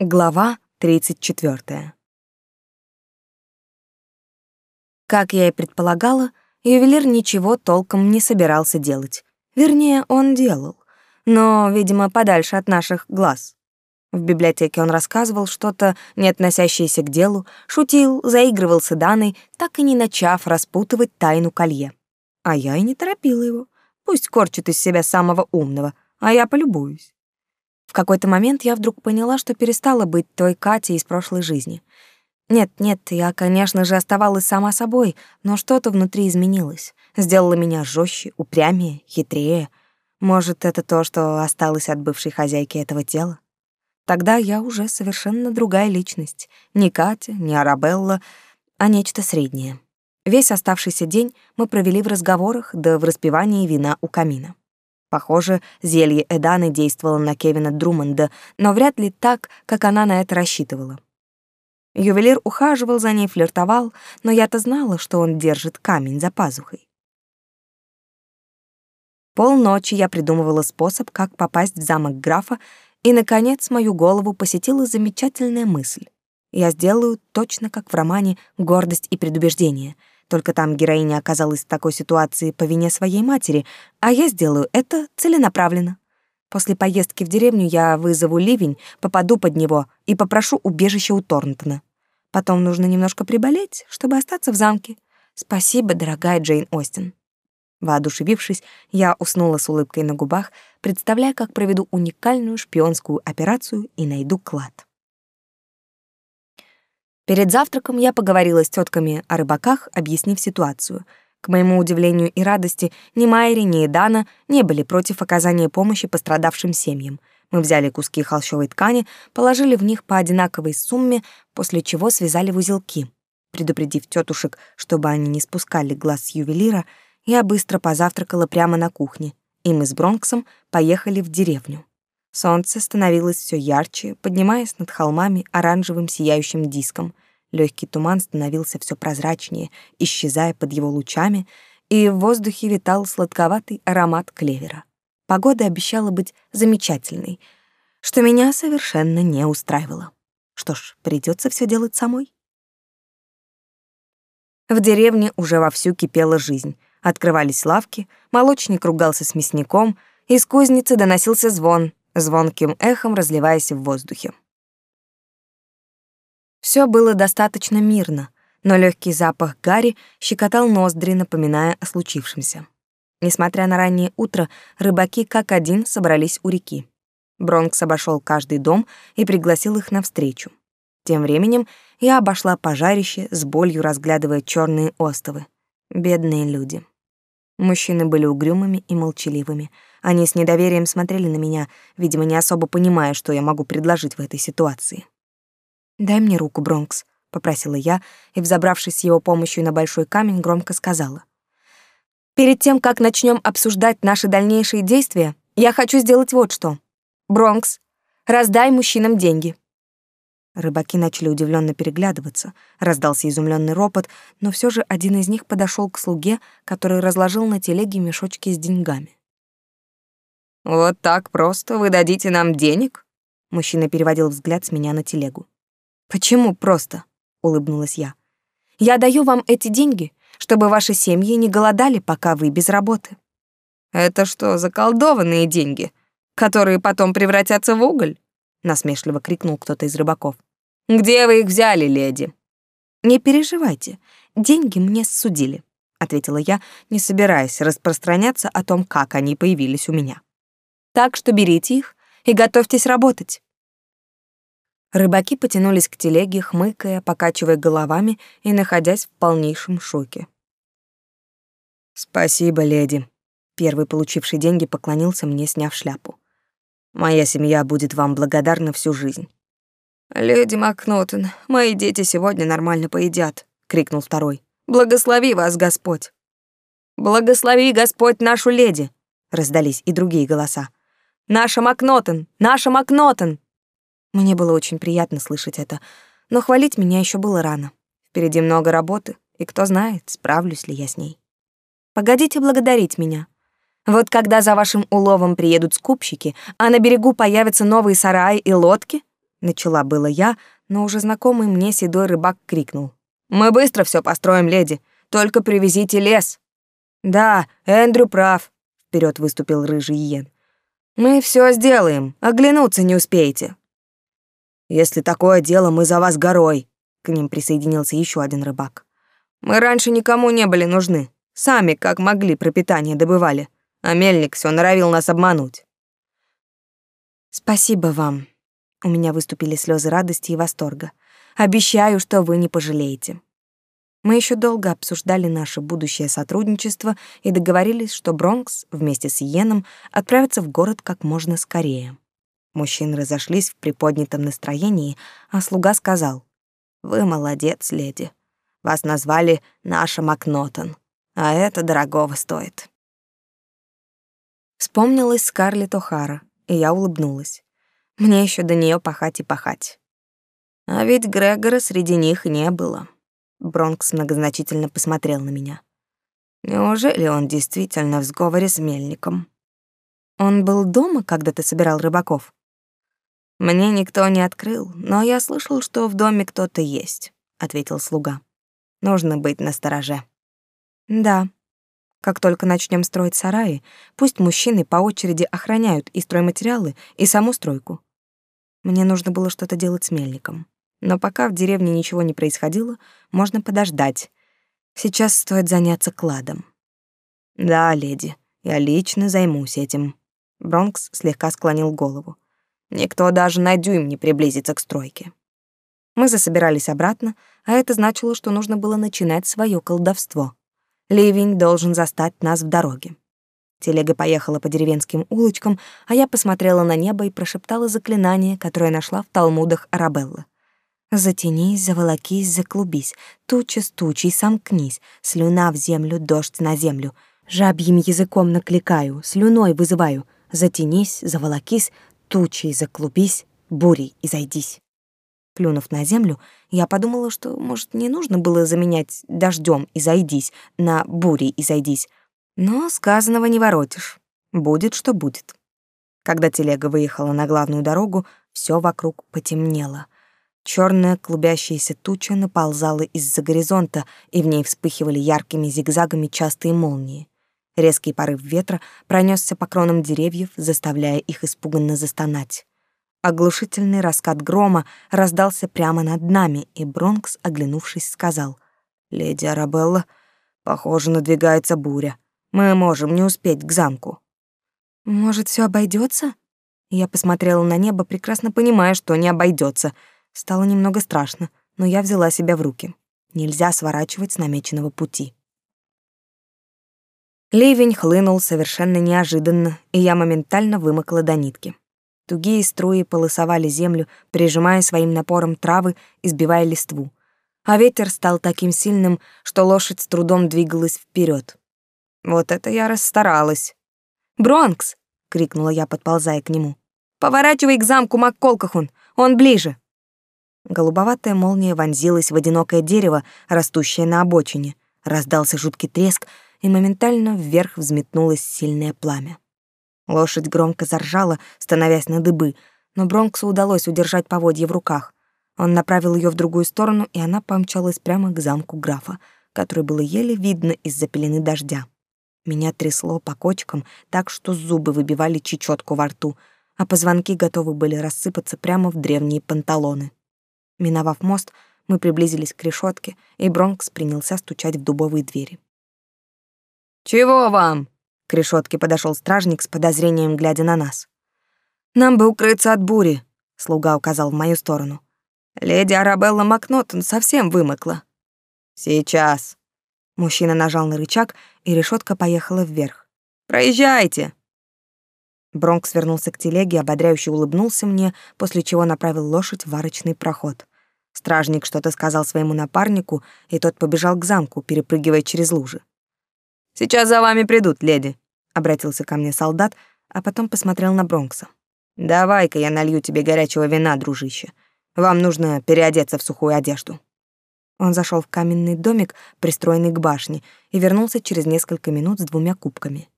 Глава 34. Как я и предполагала, ювелир ничего толком не собирался делать. Вернее, он делал, но, видимо, подальше от наших глаз. В библиотеке он рассказывал что-то, не относящееся к делу, шутил, заигрывал с Иданой, так и не начав распутывать тайну колье. А я и не торопила его. Пусть корчит из себя самого умного, а я полюбуюсь. В какой-то момент я вдруг поняла, что перестала быть той Катей из прошлой жизни. Нет, нет, я, конечно же, оставалась сама собой, но что-то внутри изменилось. Сделало меня жестче, упрямее, хитрее. Может, это то, что осталось от бывшей хозяйки этого тела? Тогда я уже совершенно другая личность. Не Катя, не Арабелла, а нечто среднее. Весь оставшийся день мы провели в разговорах да в распивании вина у камина. Похоже, зелье Эданы действовало на Кевина Друмонда, но вряд ли так, как она на это рассчитывала. Ювелир ухаживал за ней, флиртовал, но я-то знала, что он держит камень за пазухой. Полночи я придумывала способ, как попасть в замок графа, и, наконец, мою голову посетила замечательная мысль. Я сделаю точно как в романе «Гордость и предубеждение», только там героиня оказалась в такой ситуации по вине своей матери, а я сделаю это целенаправленно. После поездки в деревню я вызову ливень, попаду под него и попрошу убежище у Торнтона. Потом нужно немножко приболеть, чтобы остаться в замке. Спасибо, дорогая Джейн Остин. Воодушевившись, я уснула с улыбкой на губах, представляя, как проведу уникальную шпионскую операцию и найду клад. Перед завтраком я поговорила с тетками о рыбаках, объяснив ситуацию. К моему удивлению и радости, ни Майри, ни Дана не были против оказания помощи пострадавшим семьям. Мы взяли куски холщовой ткани, положили в них по одинаковой сумме, после чего связали в узелки. Предупредив тетушек, чтобы они не спускали глаз с ювелира, я быстро позавтракала прямо на кухне, и мы с Бронксом поехали в деревню. Солнце становилось все ярче, поднимаясь над холмами оранжевым сияющим диском. Легкий туман становился все прозрачнее, исчезая под его лучами, и в воздухе витал сладковатый аромат клевера. Погода обещала быть замечательной, что меня совершенно не устраивало. Что ж, придется все делать самой. В деревне уже вовсю кипела жизнь. Открывались лавки, молочник ругался с мясником, из кузницы доносился звон, звонким эхом разливаясь в воздухе. Все было достаточно мирно, но легкий запах гари щекотал ноздри, напоминая о случившемся. Несмотря на раннее утро, рыбаки как один собрались у реки. Бронкс обошел каждый дом и пригласил их навстречу. Тем временем я обошла пожарище, с болью разглядывая черные остовы. Бедные люди. Мужчины были угрюмыми и молчаливыми. Они с недоверием смотрели на меня, видимо, не особо понимая, что я могу предложить в этой ситуации. «Дай мне руку, Бронкс», — попросила я, и, взобравшись с его помощью на большой камень, громко сказала. «Перед тем, как начнем обсуждать наши дальнейшие действия, я хочу сделать вот что. Бронкс, раздай мужчинам деньги». Рыбаки начали удивленно переглядываться. Раздался изумленный ропот, но все же один из них подошел к слуге, который разложил на телеге мешочки с деньгами. «Вот так просто вы дадите нам денег?» Мужчина переводил взгляд с меня на телегу. «Почему просто?» — улыбнулась я. «Я даю вам эти деньги, чтобы ваши семьи не голодали, пока вы без работы». «Это что, заколдованные деньги, которые потом превратятся в уголь?» — насмешливо крикнул кто-то из рыбаков. Где вы их взяли, леди? Не переживайте, деньги мне судили, ответила я, не собираясь распространяться о том, как они появились у меня. Так что берите их и готовьтесь работать. Рыбаки потянулись к телеге, хмыкая, покачивая головами и находясь в полнейшем шоке. «Спасибо, леди». Первый, получивший деньги, поклонился мне, сняв шляпу. «Моя семья будет вам благодарна всю жизнь. «Леди Макнотон, мои дети сегодня нормально поедят», — крикнул второй. «Благослови вас, Господь!» «Благослови, Господь, нашу леди!» — раздались и другие голоса. «Наша Макнотон! Наша Макнотон!» Мне было очень приятно слышать это, но хвалить меня еще было рано. Впереди много работы, и кто знает, справлюсь ли я с ней. Погодите благодарить меня. Вот когда за вашим уловом приедут скупщики, а на берегу появятся новые сараи и лодки, Начала было я, но уже знакомый мне седой рыбак крикнул. «Мы быстро все построим, леди. Только привезите лес». «Да, Эндрю прав», — вперед выступил рыжий Йен. «Мы все сделаем, оглянуться не успеете». «Если такое дело, мы за вас горой», — к ним присоединился еще один рыбак. «Мы раньше никому не были нужны. Сами, как могли, пропитание добывали. А мельник все норовил нас обмануть». «Спасибо вам», у меня выступили слезы радости и восторга. Обещаю, что вы не пожалеете. Мы еще долго обсуждали наше будущее сотрудничество и договорились, что Бронкс вместе с Йеном отправится в город как можно скорее. Мужчины разошлись в приподнятом настроении, а слуга сказал: "Вы молодец, леди. Вас назвали наша Макнотон, а это дорогого стоит". Вспомнилась Скарлетт О'Хара, и я улыбнулась. Мне еще до нее пахать и пахать. А ведь Грегора среди них не было. Бронкс многозначительно посмотрел на меня. Неужели он действительно в сговоре с мельником? Он был дома, когда ты собирал рыбаков? Мне никто не открыл, но я слышал, что в доме кто-то есть, ответил слуга. Нужно быть настороже. Да. Как только начнем строить сараи, пусть мужчины по очереди охраняют и стройматериалы, и саму стройку. Мне нужно было что-то делать с мельником. Но пока в деревне ничего не происходило, можно подождать. Сейчас стоит заняться кладом. Да, леди, я лично займусь этим. Бронкс слегка склонил голову. Никто даже на дюйм не приблизится к стройке. Мы засобирались обратно, а это значило, что нужно было начинать свое колдовство. Ливень должен застать нас в дороге. Телега поехала по деревенским улочкам, а я посмотрела на небо и прошептала заклинание, которое нашла в талмудах Арабеллы. «Затянись, заволокись, заклубись, туча с тучей сомкнись, слюна в землю, дождь на землю, жабьим языком накликаю, слюной вызываю, затянись, заволокись, тучей заклубись, бурей и зайдись». Плюнув на землю, я подумала, что, может, не нужно было заменять дождем и зайдись на бурей и зайдись, но сказанного не воротишь. Будет, что будет. Когда телега выехала на главную дорогу, все вокруг потемнело. Черная клубящаяся туча наползала из-за горизонта, и в ней вспыхивали яркими зигзагами частые молнии. Резкий порыв ветра пронесся по кронам деревьев, заставляя их испуганно застонать. Оглушительный раскат грома раздался прямо над нами, и Бронкс, оглянувшись, сказал: "Леди Арабелла, похоже, надвигается буря. Мы можем не успеть к замку. Может, все обойдется? Я посмотрела на небо, прекрасно понимая, что не обойдется. Стало немного страшно, но я взяла себя в руки. Нельзя сворачивать с намеченного пути. Ливень хлынул совершенно неожиданно, и я моментально вымокла до нитки. Тугие струи полосовали землю, прижимая своим напором травы и сбивая листву. А ветер стал таким сильным, что лошадь с трудом двигалась вперед. Вот это я расстаралась. «Бронкс!» — крикнула я, подползая к нему. «Поворачивай к замку Макколкахун, он ближе!» Голубоватая молния вонзилась в одинокое дерево, растущее на обочине. Раздался жуткий треск, и моментально вверх взметнулось сильное пламя. Лошадь громко заржала, становясь на дыбы, но Бронксу удалось удержать поводье в руках. Он направил ее в другую сторону, и она помчалась прямо к замку графа, который было еле видно из-за пелены дождя. Меня трясло по кочкам так, что зубы выбивали чечетку во рту, а позвонки готовы были рассыпаться прямо в древние панталоны. Миновав мост, мы приблизились к решетке, и Бронкс принялся стучать в дубовые двери. «Чего вам?» — к решетке подошел стражник с подозрением, глядя на нас. «Нам бы укрыться от бури», — слуга указал в мою сторону. «Леди Арабелла Макнотон совсем вымокла». «Сейчас», Мужчина нажал на рычаг, и решетка поехала вверх. «Проезжайте!» Бронкс вернулся к телеге, ободряюще улыбнулся мне, после чего направил лошадь в арочный проход. Стражник что-то сказал своему напарнику, и тот побежал к замку, перепрыгивая через лужи. «Сейчас за вами придут, леди», — обратился ко мне солдат, а потом посмотрел на Бронкса. «Давай-ка я налью тебе горячего вина, дружище. Вам нужно переодеться в сухую одежду». Он зашел в каменный домик, пристроенный к башне, и вернулся через несколько минут с двумя кубками.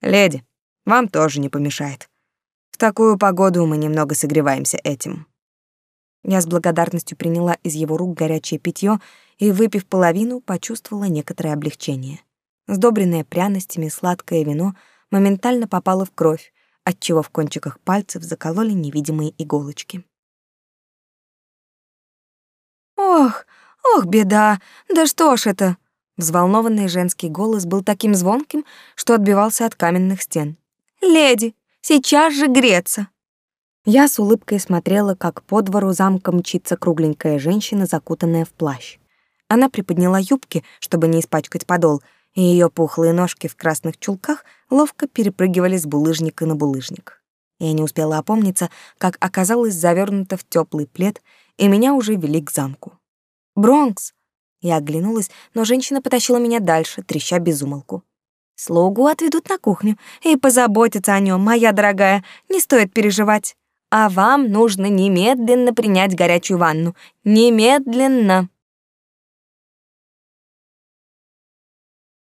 «Леди, вам тоже не помешает. В такую погоду мы немного согреваемся этим». Я с благодарностью приняла из его рук горячее питье и, выпив половину, почувствовала некоторое облегчение. Сдобренное пряностями сладкое вино моментально попало в кровь, отчего в кончиках пальцев закололи невидимые иголочки. «Ох, ох, беда! Да что ж это!» Взволнованный женский голос был таким звонким, что отбивался от каменных стен. «Леди, сейчас же греться!» Я с улыбкой смотрела, как по двору замка мчится кругленькая женщина, закутанная в плащ. Она приподняла юбки, чтобы не испачкать подол, и ее пухлые ножки в красных чулках ловко перепрыгивали с булыжника на булыжник. Я не успела опомниться, как оказалась завернута в теплый плед, и меня уже вели к замку. «Бронкс!» Я оглянулась, но женщина потащила меня дальше, треща безумолку. «Слугу отведут на кухню и позаботятся о нем, моя дорогая, не стоит переживать. А вам нужно немедленно принять горячую ванну. Немедленно!»